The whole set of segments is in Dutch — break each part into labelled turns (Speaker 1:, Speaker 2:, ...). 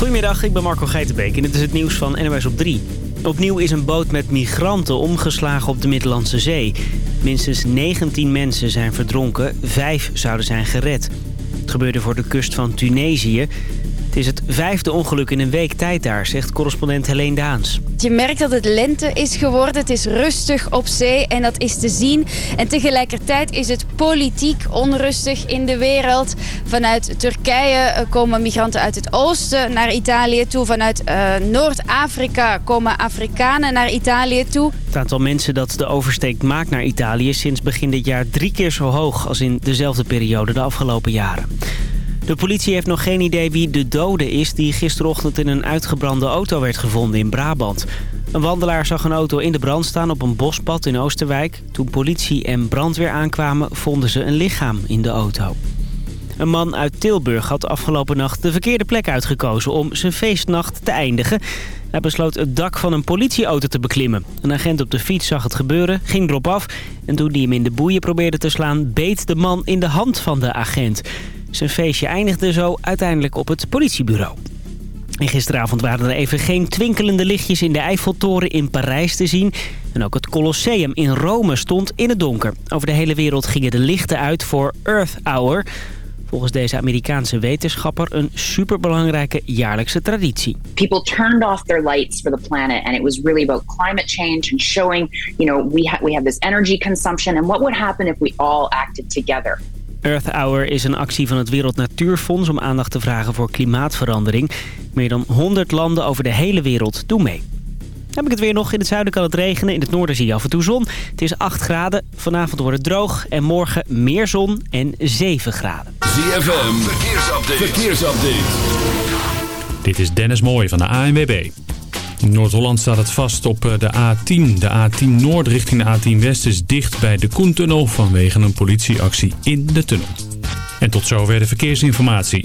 Speaker 1: Goedemiddag, ik ben Marco Geitenbeek en dit is het nieuws van NOS op 3. Opnieuw is een boot met migranten omgeslagen op de Middellandse Zee. Minstens 19 mensen zijn verdronken, vijf zouden zijn gered. Het gebeurde voor de kust van Tunesië. Het is het vijfde ongeluk in een week tijd daar, zegt correspondent Helene Daans.
Speaker 2: Je merkt dat het lente is geworden. Het is rustig op zee en dat is te zien. En tegelijkertijd is het politiek onrustig in de wereld. Vanuit Turkije eh, komen migranten uit het oosten naar Italië toe. Vanuit uh, Noord-Afrika komen Afrikanen naar Italië toe.
Speaker 1: Het aantal mensen dat de oversteek maakt naar Italië... is sinds begin dit jaar drie keer zo hoog als in dezelfde periode de afgelopen jaren. De politie heeft nog geen idee wie de dode is... die gisterochtend in een uitgebrande auto werd gevonden in Brabant. Een wandelaar zag een auto in de brand staan op een bospad in Oosterwijk. Toen politie en brandweer aankwamen vonden ze een lichaam in de auto. Een man uit Tilburg had afgelopen nacht de verkeerde plek uitgekozen om zijn feestnacht te eindigen. Hij besloot het dak van een politieauto te beklimmen. Een agent op de fiets zag het gebeuren, ging erop af... en toen hij hem in de boeien probeerde te slaan... beet de man in de hand van de agent. Zijn feestje eindigde zo uiteindelijk op het politiebureau. En gisteravond waren er even geen twinkelende lichtjes in de Eiffeltoren in Parijs te zien. En ook het Colosseum in Rome stond in het donker. Over de hele wereld gingen de lichten uit voor Earth Hour. Volgens deze Amerikaanse wetenschapper een superbelangrijke jaarlijkse traditie.
Speaker 3: People turned off their lights for the planet and it was really about climate change and showing, you know, we, ha we have this energy consumption and what would happen if we all acted together.
Speaker 1: Earth Hour is een actie van het Wereld Natuurfonds om aandacht te vragen voor klimaatverandering. Meer dan 100 landen over de hele wereld doen mee. heb ik het weer nog. In het zuiden kan het regenen. In het noorden zie je af en toe zon. Het is 8 graden. Vanavond wordt het droog. En morgen meer zon en 7 graden.
Speaker 4: ZFM. Verkeersupdate. Verkeersupdate.
Speaker 5: Dit is Dennis Mooij van de ANWB. In Noord-Holland staat het vast op eh, de A10. De A10 Noord richting de A10 West is dicht bij de Koentunnel vanwege een politieactie in de tunnel. En tot zover de verkeersinformatie.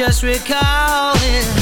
Speaker 6: Just recalling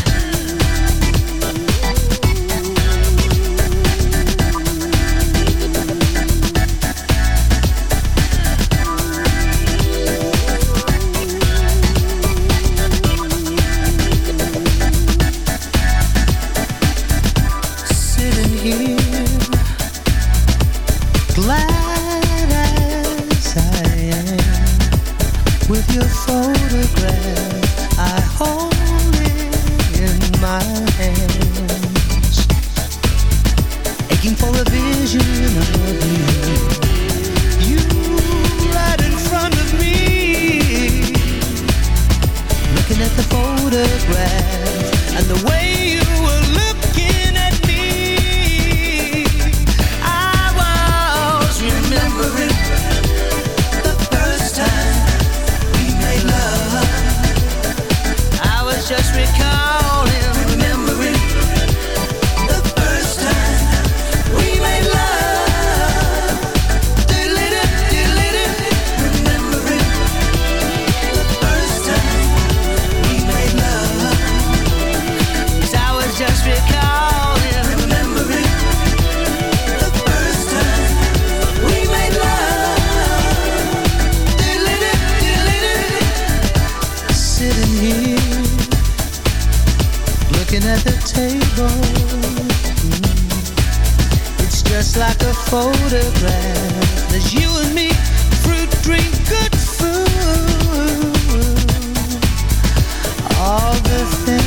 Speaker 7: say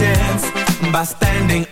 Speaker 7: By standing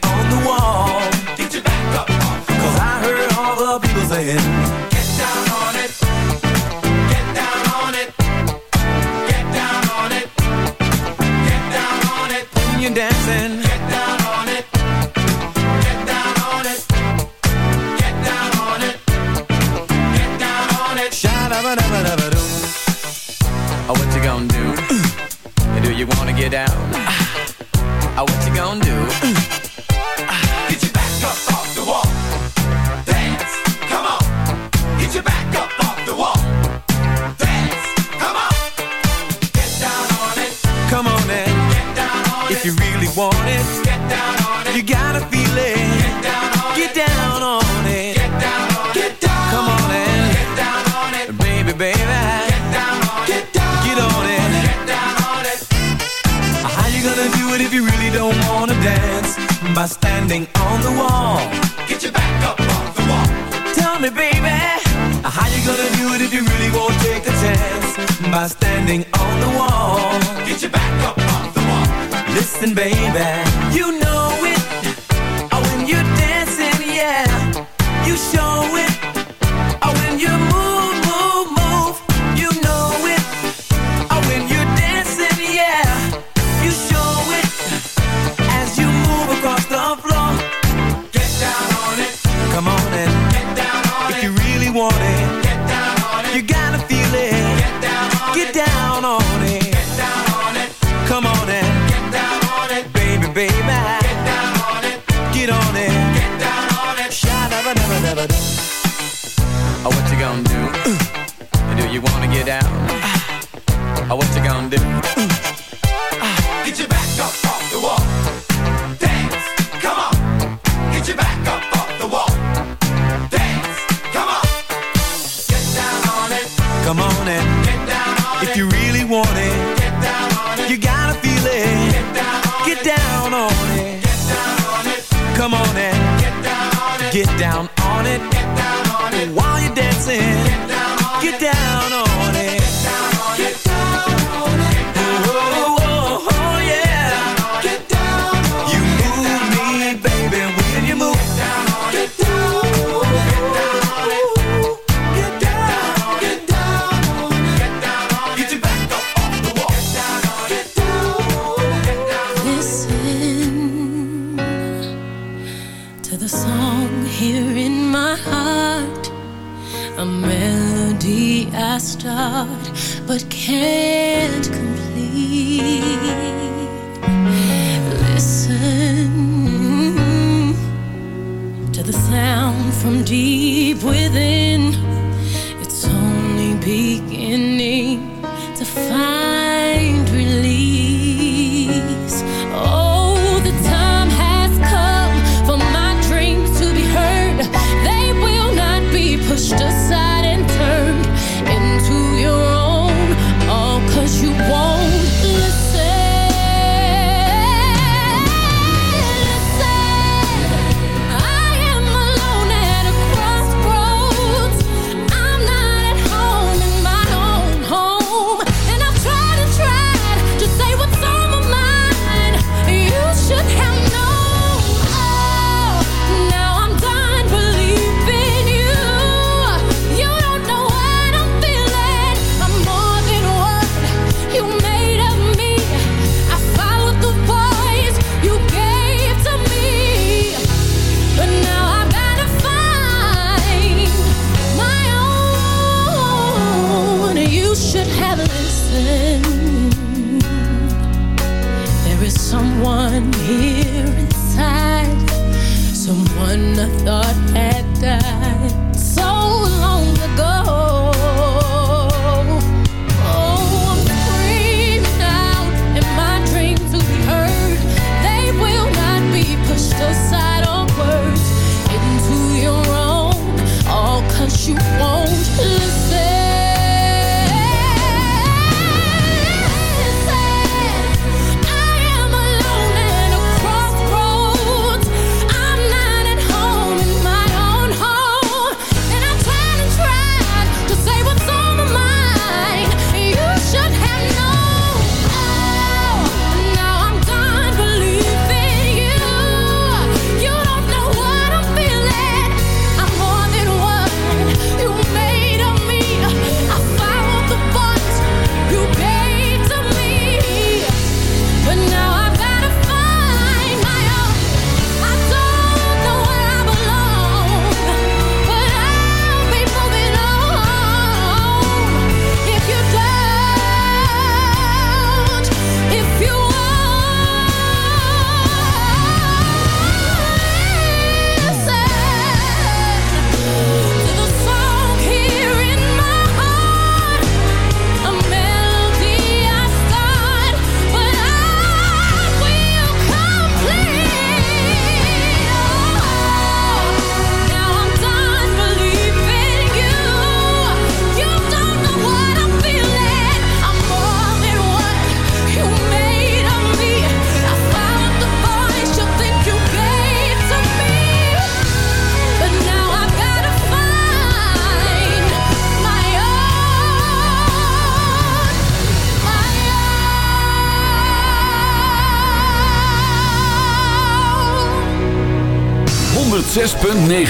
Speaker 4: 106.9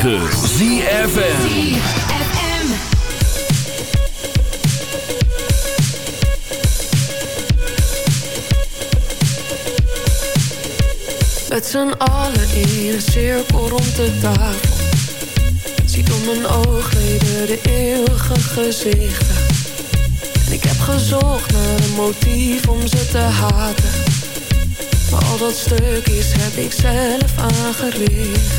Speaker 4: ZFM.
Speaker 8: Met z'n allen in een cirkel rond de tafel. Zie door mijn oogleden de eeuwige gezichten. En ik heb gezocht naar een motief om ze te haten. Maar al dat stuk is heb ik zelf aangericht.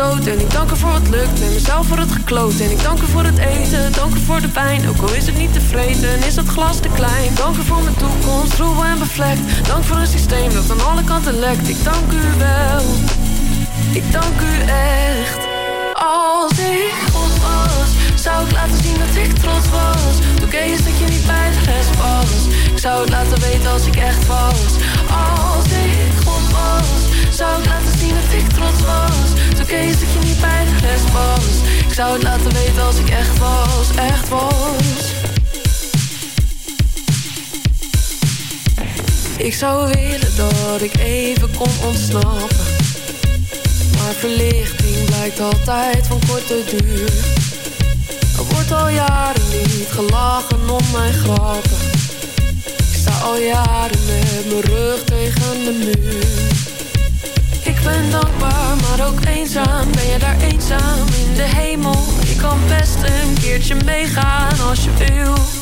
Speaker 8: En ik dank er voor wat lukt. En mezelf voor het gekloot En ik dank er voor het eten, dank er voor de pijn Ook al is het niet tevreden, en is het glas te klein? Dank er voor mijn toekomst, troebel en bevlekt. Dank voor een systeem dat aan alle kanten lekt. Ik dank u wel, ik dank u echt. Als ik was, zou ik laten zien dat ik trots was. Toen kees dat je niet bij de rest was Ik zou het laten weten als ik echt was. Als ik God was zou ik laten zien dat ik trots was. Toen kees dat je niet bij de rest was Ik zou het laten weten als ik echt was, echt was. Ik zou willen dat ik even kon ontsnappen. Maar verlichting blijkt altijd van korte duur wordt al jaren niet gelachen om mijn grappen Ik sta al jaren met mijn rug tegen de muur ik ben dankbaar, maar ook eenzaam. Ben je daar eenzaam in de hemel? Je kan best een keertje meegaan als je wil.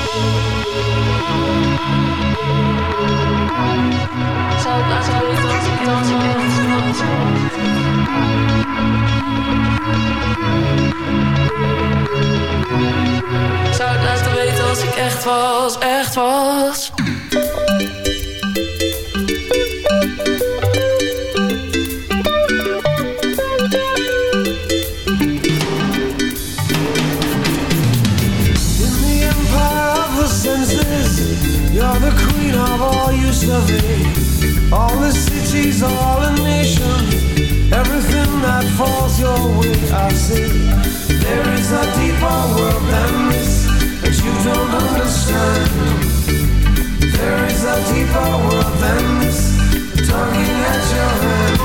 Speaker 8: Zou ik laten weten als ik echt was, echt was?
Speaker 9: your way, I see. There is a deeper world than this that you don't understand. There is a deeper world than this, tugging at your hand.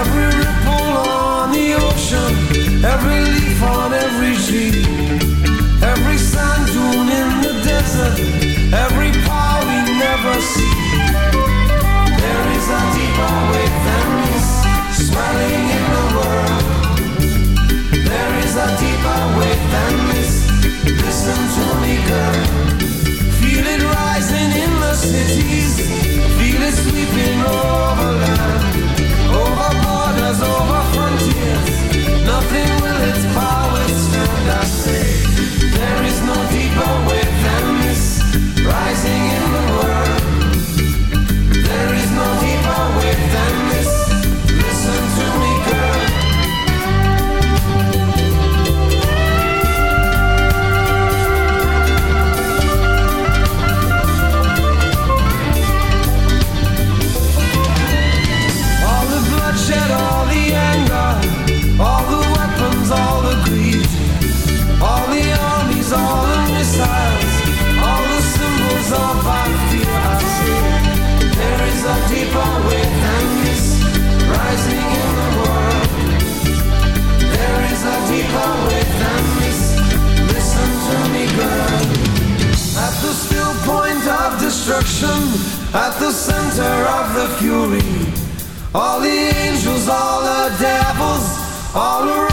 Speaker 9: Every ripple on the ocean, every leaf on every tree. all around.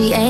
Speaker 10: energy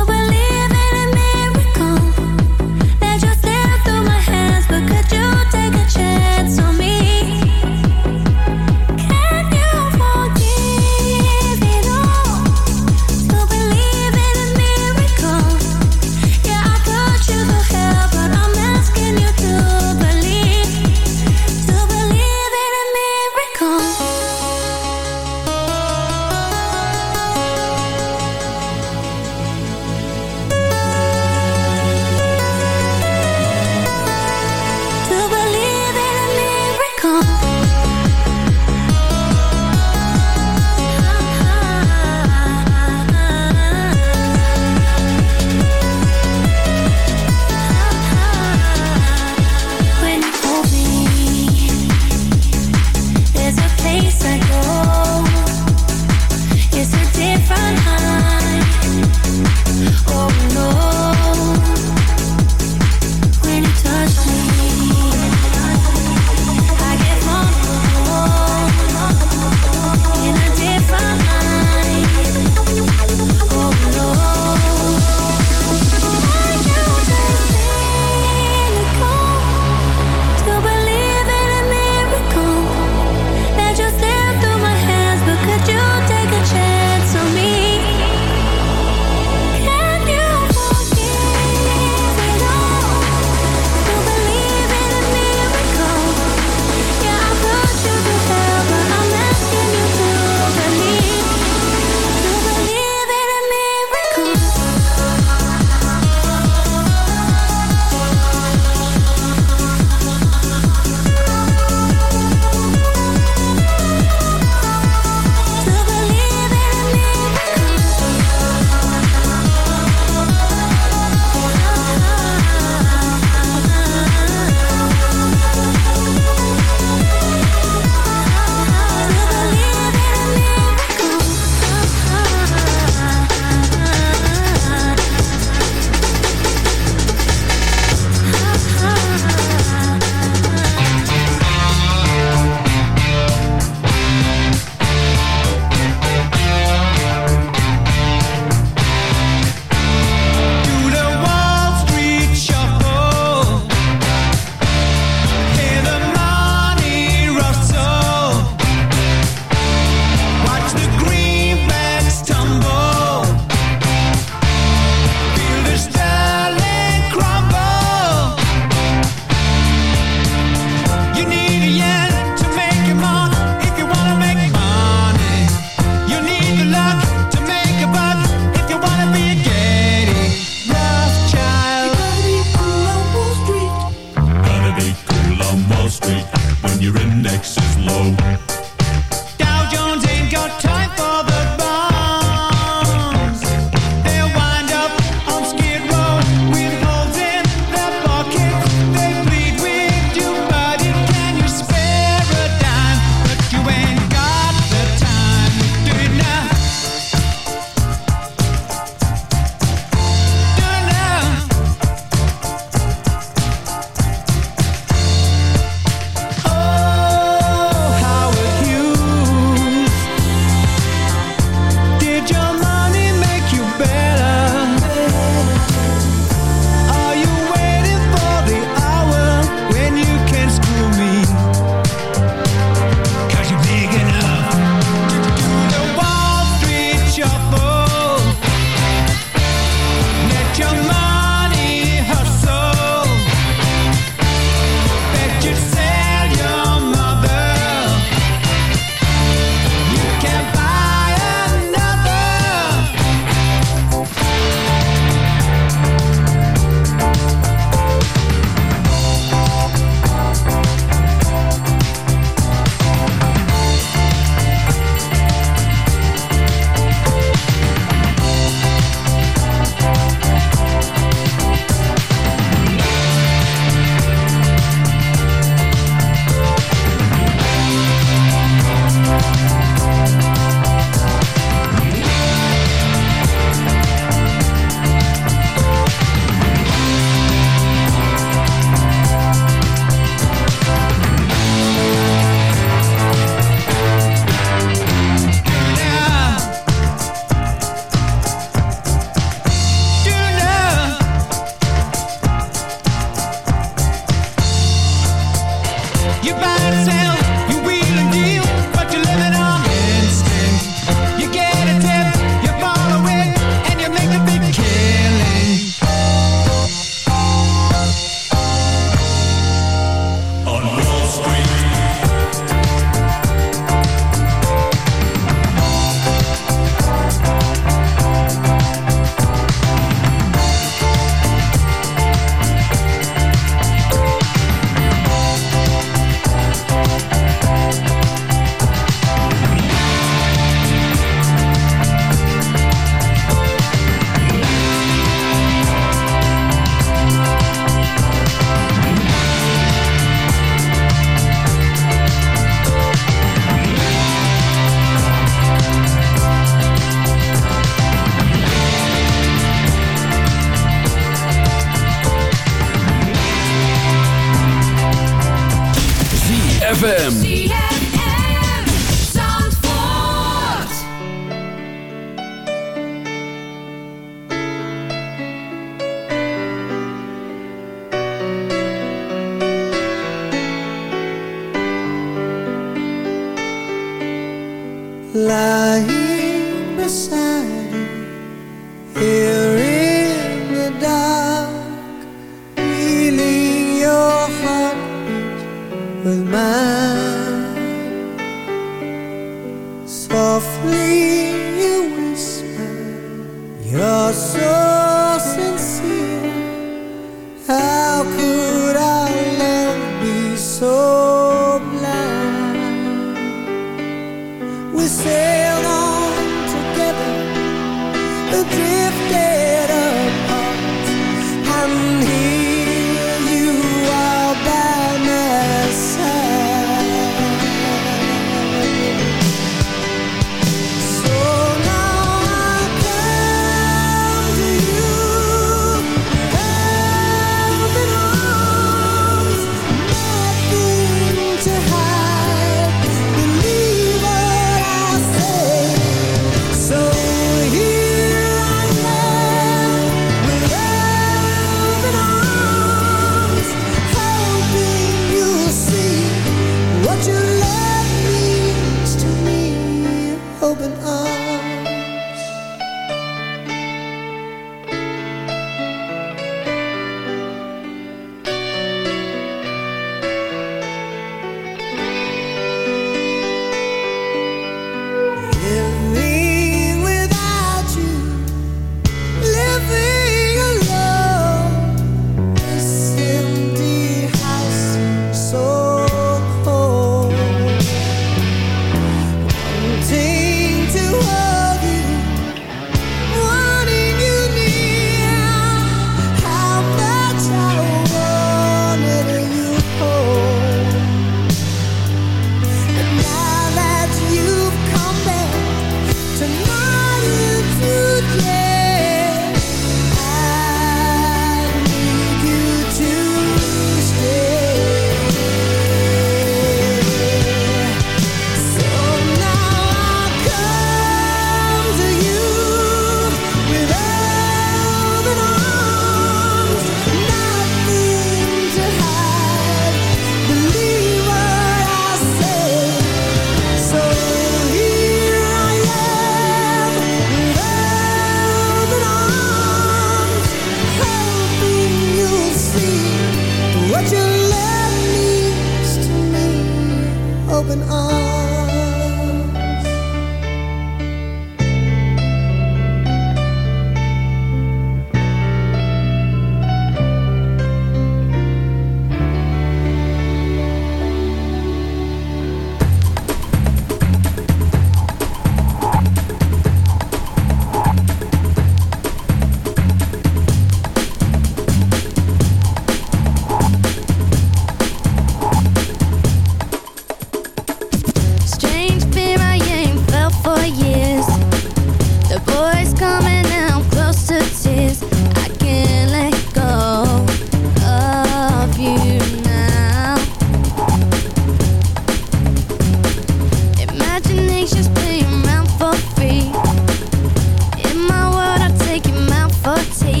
Speaker 4: reality